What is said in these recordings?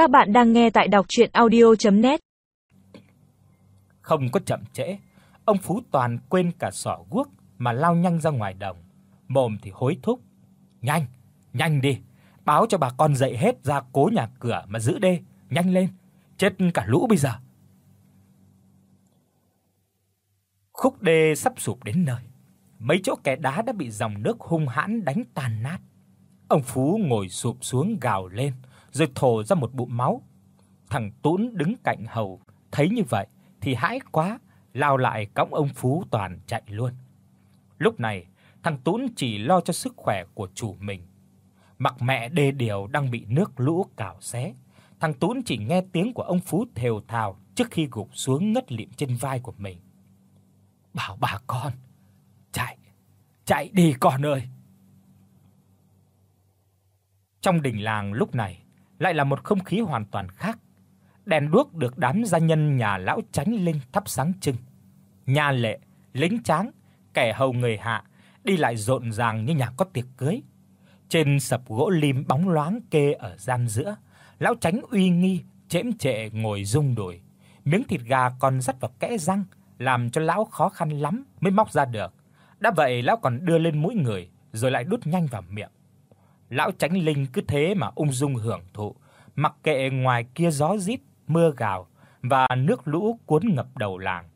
Các bạn đang nghe tại đọc audio net Không có chậm trễ, ông Phú Toàn quên cả sỏ guốc mà lao nhanh ra ngoài đồng, mồm thì hối thúc: "Nhanh, nhanh đi, báo cho bà con dậy hết ra cố nhà cửa mà giữ đê, nhanh lên, chết cả lũ bây giờ." Khúc đê sắp sụp đến nơi. Mấy chỗ kè đá đã bị dòng nước hung hãn đánh tan nát. Ông Phú ngồi sụp xuống gào lên, rồi thổ ra một bụng máu. Thằng Tún đứng cạnh hầu, thấy như vậy thì hãi quá, lao lại cõng ông Phú Toàn chạy luôn. Lúc này, thằng Tún chỉ lo cho sức khỏe của chủ mình. Mặc mẹ đê điều đang bị nước lũ cào xé, thằng Tún chỉ nghe tiếng của ông Phú thều thào trước khi gục xuống ngất lịm trên vai của mình. Bảo bà con, chạy, chạy đi con ơi. Trong đình làng lúc này lại là một không khí hoàn toàn khác. Đèn đuốc được đám gia nhân nhà lão tránh Linh thắp sáng trưng. Nhà lệ, lính tráng, kẻ hầu người hạ đi lại rộn ràng như nhà có tiệc cưới. Trên sập gỗ lim bóng loáng kê ở gian giữa, lão tránh uy nghi chễm chệ ngồi rung đùi, miếng thịt gà còn dắt vào kẽ răng, làm cho lão khó khăn lắm mới móc ra được. Đã vậy lão còn đưa lên mũi người rồi lại đút nhanh vào miệng. Lão Chánh Linh cứ thế mà ung dung hưởng thụ, mặc kệ ngoài kia gió rít, mưa gào và nước lũ cuốn ngập đầu làng.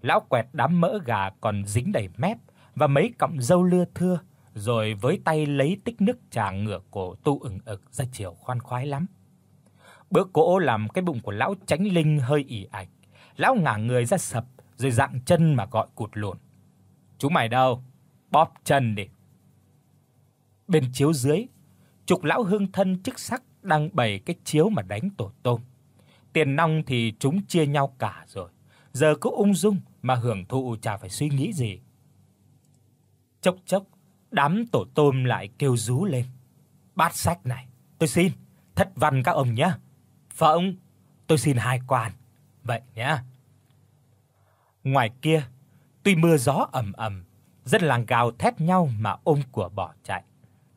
Lão quẹt đám mỡ gà còn dính đầy mép và mấy cọng râu lưa thưa, rồi với tay lấy tích nước trà ngửa cổ tu ửng ực ra chiều khoan khoái lắm. Bữa cỗ làm cái bụng của lão Chánh Linh hơi ỉ ạch. Lão ngả người ra sập rồi dạng chân mà gọi cụt lùn. "Chúng mày đâu? Bóp chân đi." Bên chiếu dưới, trục lão hương thân chức sắc đang bày cái chiếu mà đánh tổ tôm. Tiền nong thì chúng chia nhau cả rồi, giờ cứ ung dung mà hưởng thụ chả phải suy nghĩ gì. Chốc chốc, đám tổ tôm lại kêu rú lên. Bát sách này, tôi xin, thất văn các ông nhé. ông tôi xin hai quan. Vậy nhá. Ngoài kia, tuy mưa gió ầm ầm, dân làng gào thét nhau mà ôm của bỏ chạy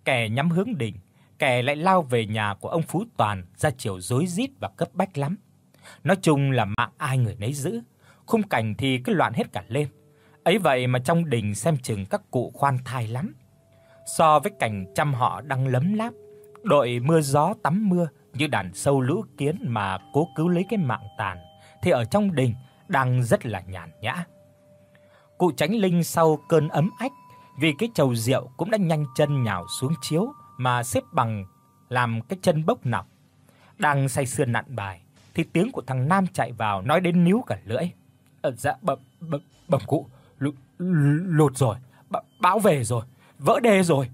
kẻ nhắm hướng đỉnh, kẻ lại lao về nhà của ông Phú Toàn ra chiều rối rít và cấp bách lắm. Nói chung là mạng ai người nấy giữ, khung cảnh thì cứ loạn hết cả lên. Ấy vậy mà trong đình xem chừng các cụ khoan thai lắm. So với cảnh trăm họ đang lấm láp, đội mưa gió tắm mưa như đàn sâu lũ kiến mà cố cứu lấy cái mạng tàn thì ở trong đình đang rất là nhàn nhã. Cụ Tránh Linh sau cơn ấm ách vì cái chầu rượu cũng đã nhanh chân nhào xuống chiếu mà xếp bằng làm cái chân bốc nọc. Đang say sưa nặn bài thì tiếng của thằng Nam chạy vào nói đến níu cả lưỡi. "Ờ dạ bẩm bẩm bẩm cụ, lụt rồi, bão về rồi, vỡ đê rồi."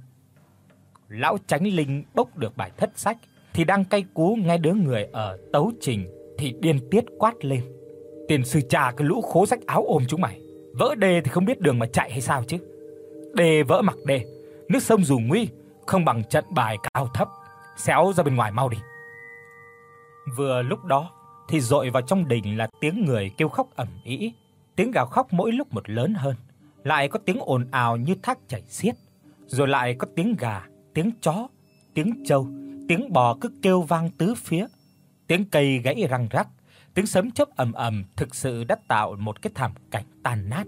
Lão Chánh Linh bốc được bài thất sách thì đang cay cú nghe đứa người ở tấu trình thì điên tiết quát lên. Tiền sư cha cái lũ khố rách áo ôm chúng mày, vỡ đê thì không biết đường mà chạy hay sao chứ? Đê vỡ mặc đê, nước sông dù nguy không bằng trận bài cao thấp, xéo ra bên ngoài mau đi. Vừa lúc đó thì dội vào trong đình là tiếng người kêu khóc ầm ĩ, tiếng gào khóc mỗi lúc một lớn hơn, lại có tiếng ồn ào như thác chảy xiết, rồi lại có tiếng gà, tiếng chó, tiếng trâu, tiếng bò cứ kêu vang tứ phía, tiếng cây gãy răng rắc, tiếng sấm chớp ầm ầm thực sự đã tạo một cái thảm cảnh tan nát.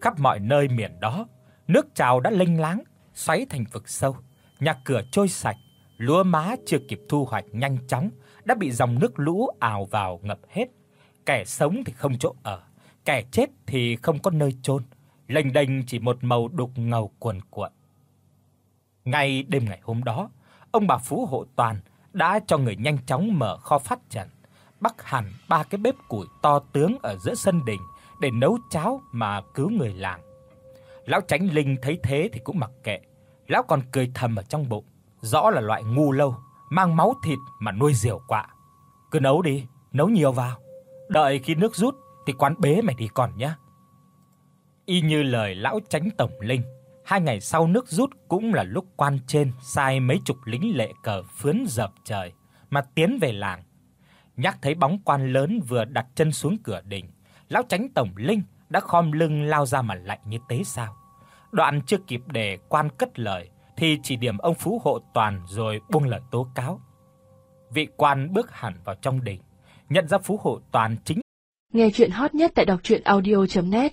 Khắp mọi nơi miền đó Nước trào đã lênh láng, xoáy thành vực sâu, nhà cửa trôi sạch, lúa má chưa kịp thu hoạch nhanh chóng đã bị dòng nước lũ ào vào ngập hết. Kẻ sống thì không chỗ ở, kẻ chết thì không có nơi chôn, lênh đênh chỉ một màu đục ngầu cuồn cuộn. Ngay đêm ngày hôm đó, ông bà Phú hộ toàn đã cho người nhanh chóng mở kho phát trần, bắc hẳn ba cái bếp củi to tướng ở giữa sân đình để nấu cháo mà cứu người làng. Lão tránh Linh thấy thế thì cũng mặc kệ, lão còn cười thầm ở trong bụng, rõ là loại ngu lâu, mang máu thịt mà nuôi diều quạ. Cứ nấu đi, nấu nhiều vào, đợi khi nước rút thì quán bế mày đi còn nhá. Y như lời lão tránh tổng linh, hai ngày sau nước rút cũng là lúc quan trên sai mấy chục lính lệ cờ phướn dập trời mà tiến về làng. Nhắc thấy bóng quan lớn vừa đặt chân xuống cửa đình, lão tránh tổng linh đã khom lưng lao ra mà lạnh như tế sao. Đoạn chưa kịp để quan cất lời thì chỉ điểm ông Phú hộ toàn rồi buông lời tố cáo. Vị quan bước hẳn vào trong đình, nhận ra phú hộ toàn chính Nghe truyện hot nhất tại doctruyenaudio.net